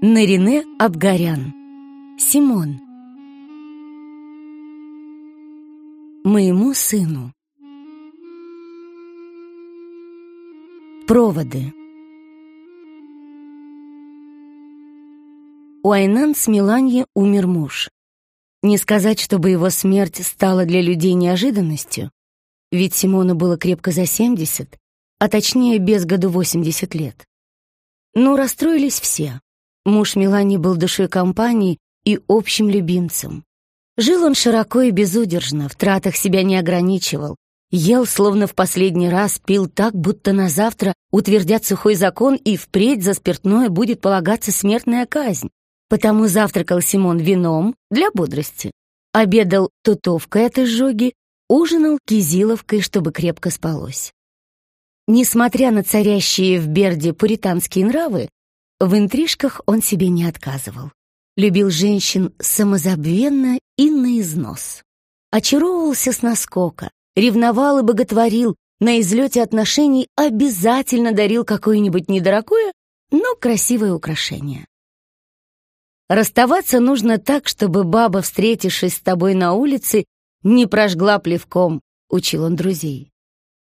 Нарине Абгарян. Симон. Моему сыну. Проводы. У Айнан с Миланьи умер муж. Не сказать, чтобы его смерть стала для людей неожиданностью, ведь Симону было крепко за 70, а точнее без году 80 лет. Но расстроились все. Муж Милани был душой компании и общим любимцем. Жил он широко и безудержно, в тратах себя не ограничивал, ел словно в последний раз, пил так, будто на завтра утвердят сухой закон и впредь за спиртное будет полагаться смертная казнь. Потому завтракал Симон вином для бодрости, обедал тутовкой от изжоги, ужинал кизиловкой, чтобы крепко спалось. Несмотря на царящие в Берде пуританские нравы, в интрижках он себе не отказывал. Любил женщин самозабвенно и на износ. Очаровывался с наскока, ревновал и боготворил, на излете отношений обязательно дарил какое-нибудь недорогое, но красивое украшение. Расставаться нужно так, чтобы баба, встретившись с тобой на улице, не прожгла плевком, учил он друзей.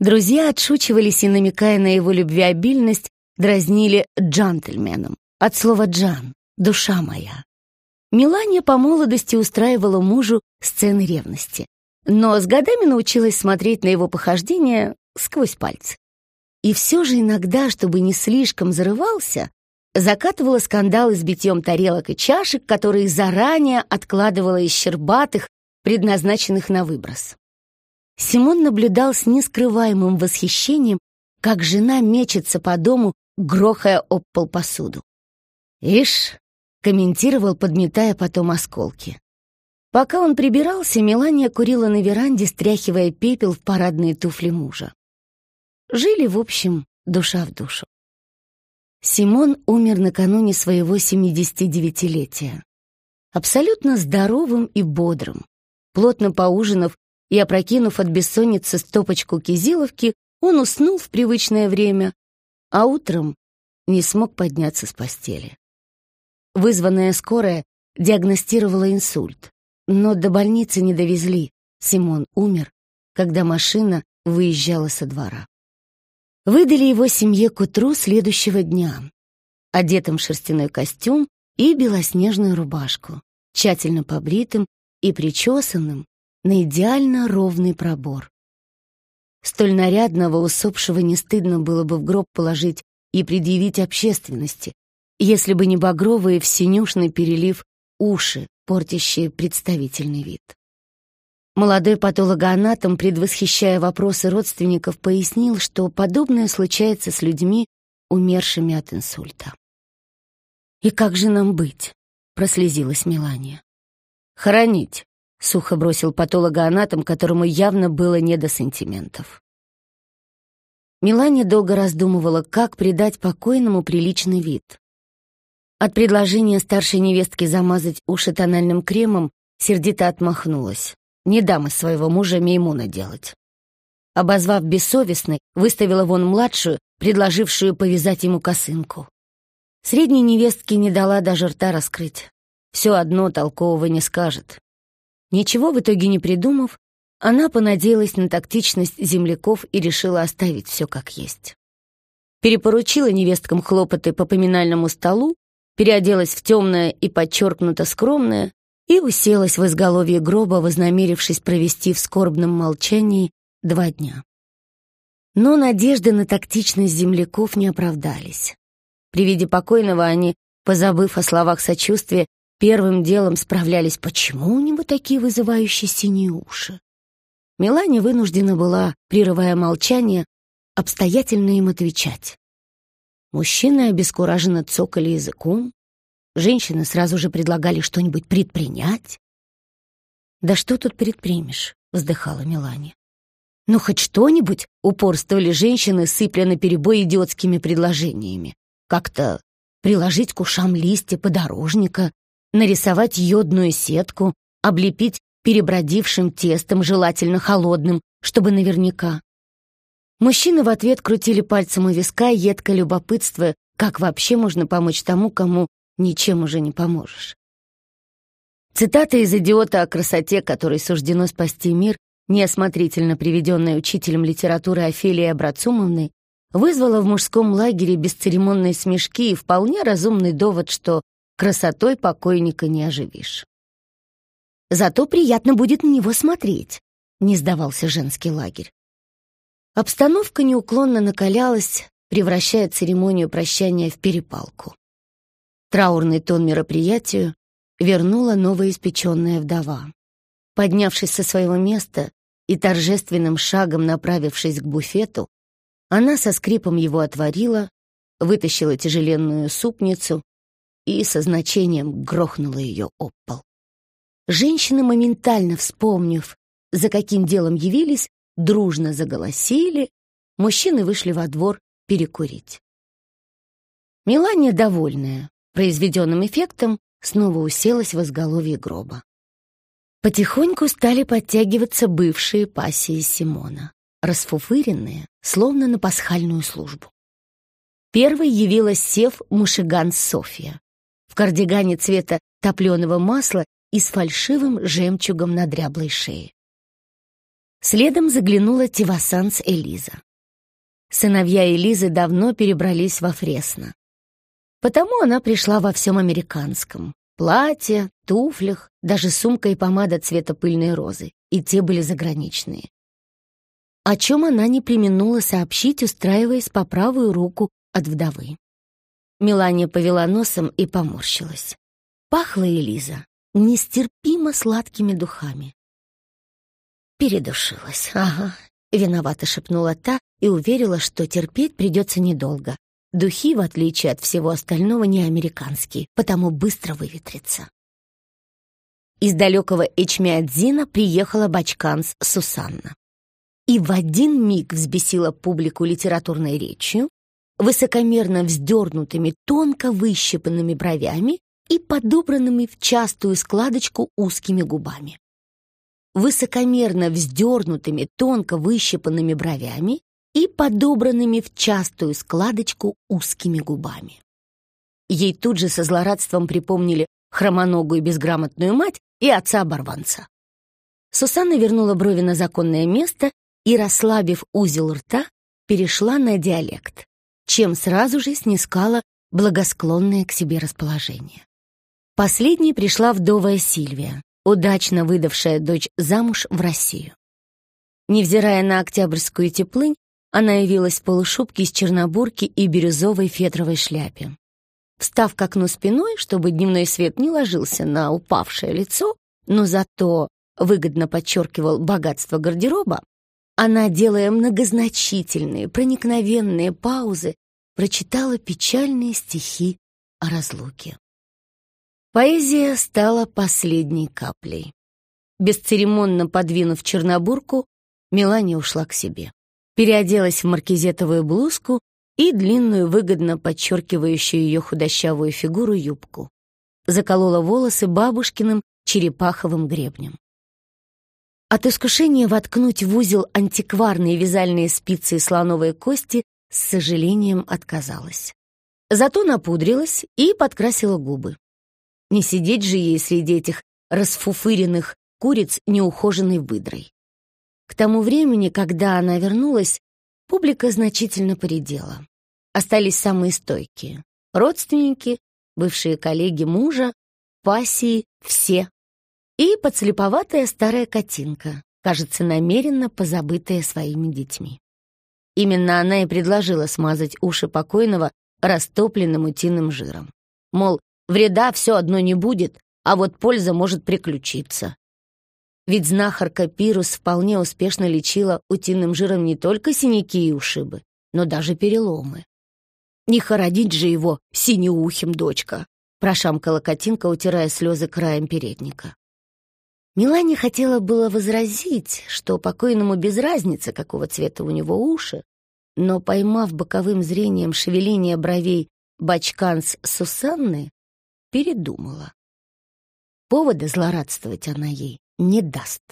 Друзья отшучивались и, намекая на его любвеобильность, дразнили джентльменом. От слова «джан» — «душа моя». Милания по молодости устраивала мужу сцены ревности, но с годами научилась смотреть на его похождения сквозь пальцы. И все же иногда, чтобы не слишком зарывался, закатывала скандалы с битьем тарелок и чашек, которые заранее откладывала из щербатых, предназначенных на выброс. Симон наблюдал с нескрываемым восхищением, как жена мечется по дому, грохая об пол посуду. «Ишь», — комментировал, подметая потом осколки. Пока он прибирался, Мелания курила на веранде, стряхивая пепел в парадные туфли мужа. Жили, в общем, душа в душу. Симон умер накануне своего 79-летия. Абсолютно здоровым и бодрым. Плотно поужинав и опрокинув от бессонницы стопочку кизиловки, он уснул в привычное время, а утром не смог подняться с постели. Вызванная скорая диагностировала инсульт, но до больницы не довезли. Симон умер, когда машина выезжала со двора. Выдали его семье к утру следующего дня, одетым в шерстяной костюм и белоснежную рубашку, тщательно побритым и причесанным на идеально ровный пробор. Столь нарядного усопшего не стыдно было бы в гроб положить и предъявить общественности, если бы не багровые в синюшный перелив уши, портящие представительный вид. Молодой патологоанатом, предвосхищая вопросы родственников, пояснил, что подобное случается с людьми, умершими от инсульта. «И как же нам быть?» — прослезилась Мелания. «Хоронить», — сухо бросил патологоанатом, которому явно было не до сантиментов. Мелания долго раздумывала, как придать покойному приличный вид. От предложения старшей невестки замазать уши тональным кремом сердито отмахнулась. Не дам из своего мужа Меймуна делать. Обозвав бессовестной, выставила вон младшую, предложившую повязать ему косынку. Средней невестке не дала даже рта раскрыть. Все одно толкового не скажет. Ничего в итоге не придумав, она понадеялась на тактичность земляков и решила оставить все как есть. Перепоручила невесткам хлопоты по поминальному столу, переоделась в темное и подчеркнуто скромное, и уселась в изголовье гроба, вознамерившись провести в скорбном молчании два дня. Но надежды на тактичность земляков не оправдались. При виде покойного они, позабыв о словах сочувствия, первым делом справлялись, почему у него такие вызывающие синие уши. Мелания вынуждена была, прерывая молчание, обстоятельно им отвечать. Мужчины обескураженно цокали языком, Женщины сразу же предлагали что-нибудь предпринять. «Да что тут предпримешь?» — вздыхала Мелания. «Ну, хоть что-нибудь!» — упорствовали женщины, сыпля на перебой идиотскими предложениями. Как-то приложить к ушам листья подорожника, нарисовать йодную сетку, облепить перебродившим тестом, желательно холодным, чтобы наверняка. Мужчины в ответ крутили пальцем у виска, едко любопытствуя, как вообще можно помочь тому, кому ничем уже не поможешь. Цитата из «Идиота о красоте», которой суждено спасти мир, неосмотрительно приведенная учителем литературы Офелией Абрацумовной, вызвала в мужском лагере бесцеремонные смешки и вполне разумный довод, что красотой покойника не оживишь. «Зато приятно будет на него смотреть», — не сдавался женский лагерь. Обстановка неуклонно накалялась, превращая церемонию прощания в перепалку. Траурный тон мероприятию вернула новоиспеченная вдова. Поднявшись со своего места и торжественным шагом направившись к буфету, она со скрипом его отворила, вытащила тяжеленную супницу и со значением грохнула ее об пол. Женщины, моментально вспомнив, за каким делом явились, дружно заголосили, мужчины вышли во двор перекурить. Мелания, довольная произведенным эффектом, снова уселась в изголовье гроба. Потихоньку стали подтягиваться бывшие пассии Симона, расфуфыренные, словно на пасхальную службу. Первой явилась сев Мушиган София в кардигане цвета топленого масла и с фальшивым жемчугом на дряблой шее. Следом заглянула Тивасанс Элиза. Сыновья Элизы давно перебрались во Фресно. Потому она пришла во всем американском. Платье, туфлях, даже сумка и помада цвета пыльной розы. И те были заграничные. О чем она не применула сообщить, устраиваясь по правую руку от вдовы. Мелания повела носом и поморщилась. Пахла Элиза нестерпимо сладкими духами. Передушилась, ага. Виновато шепнула та и уверила, что терпеть придется недолго. Духи, в отличие от всего остального, не американские, потому быстро выветрятся. Из далекого Эчмиадзина приехала бачканс Сусанна. И в один миг взбесила публику литературной речью, высокомерно вздернутыми, тонко выщипанными бровями и подобранными в частую складочку узкими губами. Высокомерно вздернутыми, тонко выщипанными бровями и подобранными в частую складочку узкими губами. Ей тут же со злорадством припомнили хромоногую безграмотную мать и отца-оборванца. Сусанна вернула брови на законное место и, расслабив узел рта, перешла на диалект, чем сразу же снискала благосклонное к себе расположение. Последней пришла вдовая Сильвия, удачно выдавшая дочь замуж в Россию. Невзирая на октябрьскую теплынь, она явилась в полушубке из чернобурки и бирюзовой фетровой шляпе. Встав к окну спиной, чтобы дневной свет не ложился на упавшее лицо, но зато выгодно подчеркивал богатство гардероба, она, делая многозначительные, проникновенные паузы, прочитала печальные стихи о разлуке. Поэзия стала последней каплей. Бесцеремонно подвинув чернобурку, Мелания ушла к себе переоделась в маркизетовую блузку и длинную, выгодно подчеркивающую ее худощавую фигуру юбку. Заколола волосы бабушкиным черепаховым гребнем. От искушения воткнуть в узел антикварные вязальные спицы и слоновые кости с сожалением отказалась. Зато напудрилась и подкрасила губы. Не сидеть же ей среди этих расфуфыренных куриц неухоженной выдрой. К тому времени, когда она вернулась, публика значительно поредела. Остались самые стойкие. Родственники, бывшие коллеги мужа, пассии, все. И подслеповатая старая котинка, кажется, намеренно позабытая своими детьми. Именно она и предложила смазать уши покойного растопленным утиным жиром. Мол, вреда все одно не будет, а вот польза может приключиться. Ведь знахарка Пирус вполне успешно лечила утиным жиром не только синяки и ушибы, но даже переломы. «Не хоронить же его синеухим, дочка!» прошамкала котинка, утирая слезы краем передника. Милане хотела было возразить, что покойному без разницы, какого цвета у него уши, но, поймав боковым зрением шевеление бровей бачканс Сусанны, передумала. Повода злорадствовать она ей не даст.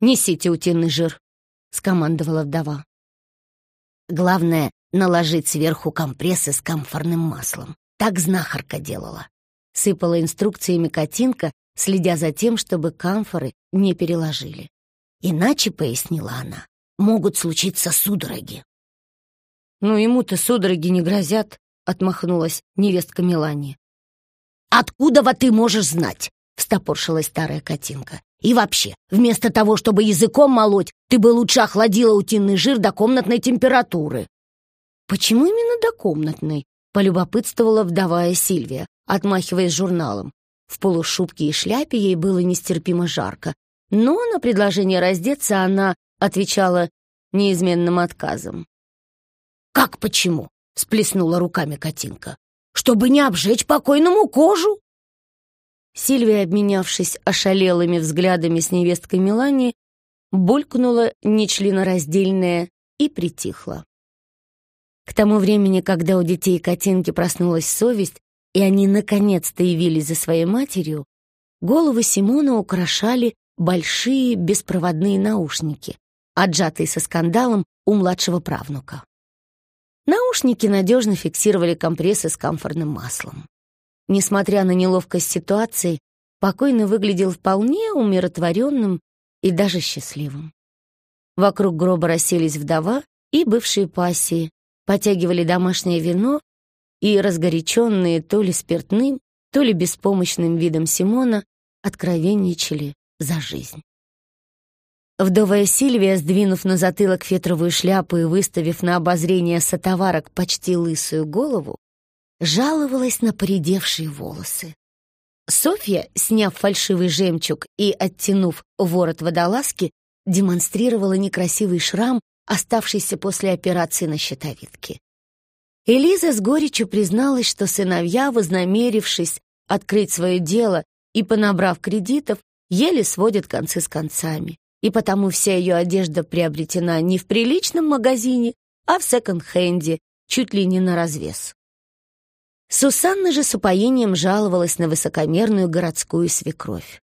«Несите утиный жир», — скомандовала вдова. «Главное — наложить сверху компрессы с камфорным маслом», Так знахарка делала. Сыпала инструкциями Катинка, следя за тем, чтобы камфоры не переложили. Иначе, пояснила она, могут случиться судороги. «Ну, ему-то судороги не грозят», — отмахнулась невестка Мелания. «Откуда во ты можешь знать?» — встопоршилась старая Катинка. «И вообще, вместо того, чтобы языком молоть, ты бы лучше охладила утиный жир до комнатной температуры». «Почему именно до комнатной?» — полюбопытствовала вдовая Сильвия, отмахиваясь журналом. В полушубке и шляпе ей было нестерпимо жарко, но на предложение раздеться она отвечала неизменным отказом. «Как почему?» — сплеснула руками Катинка. «Чтобы не обжечь покойному кожу!» Сильвия, обменявшись ошалелыми взглядами с невесткой Мелани, булькнула нечленораздельная и притихла. К тому времени, когда у детей Катинки проснулась совесть, и они наконец-то явились за своей матерью, головы Симона украшали большие беспроводные наушники, отжатые со скандалом у младшего правнука. Наушники надежно фиксировали компрессы с камфорным маслом. Несмотря на неловкость ситуации, покойный выглядел вполне умиротворенным и даже счастливым. Вокруг гроба расселись вдова и бывшие пассии, потягивали домашнее вино и, разгоряченные то ли спиртным, то ли беспомощным видом Симона, откровенничали за жизнь. Вдовая Сильвия, сдвинув на затылок фетровую шляпу и выставив на обозрение сотоварок почти лысую голову, жаловалась на поредевшие волосы. Софья, сняв фальшивый жемчуг и оттянув ворот водолазки, демонстрировала некрасивый шрам, оставшийся после операции на щитовидке. Элиза с горечью призналась, что сыновья, вознамерившись открыть свое дело и понабрав кредитов, еле сводят концы с концами, и потому вся ее одежда приобретена не в приличном магазине, а в секонд-хенде, чуть ли не на развес. Сусанна же с упоением жаловалась на высокомерную городскую свекровь.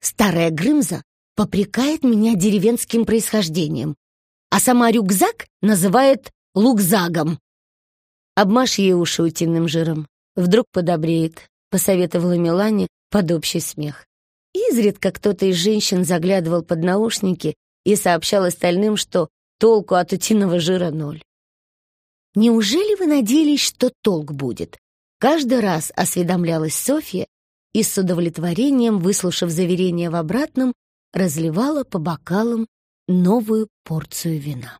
«Старая Грымза попрекает меня деревенским происхождением, а сама рюкзак называет лукзагом. Обмажь ей уши утиным жиром. Вдруг подобреет, посоветовала Милане под общий смех. Изредка кто-то из женщин заглядывал под наушники и сообщал остальным, что толку от утиного жира ноль. «Неужели вы надеялись, что толк будет?» Каждый раз осведомлялась Софья и с удовлетворением, выслушав заверение в обратном, разливала по бокалам новую порцию вина.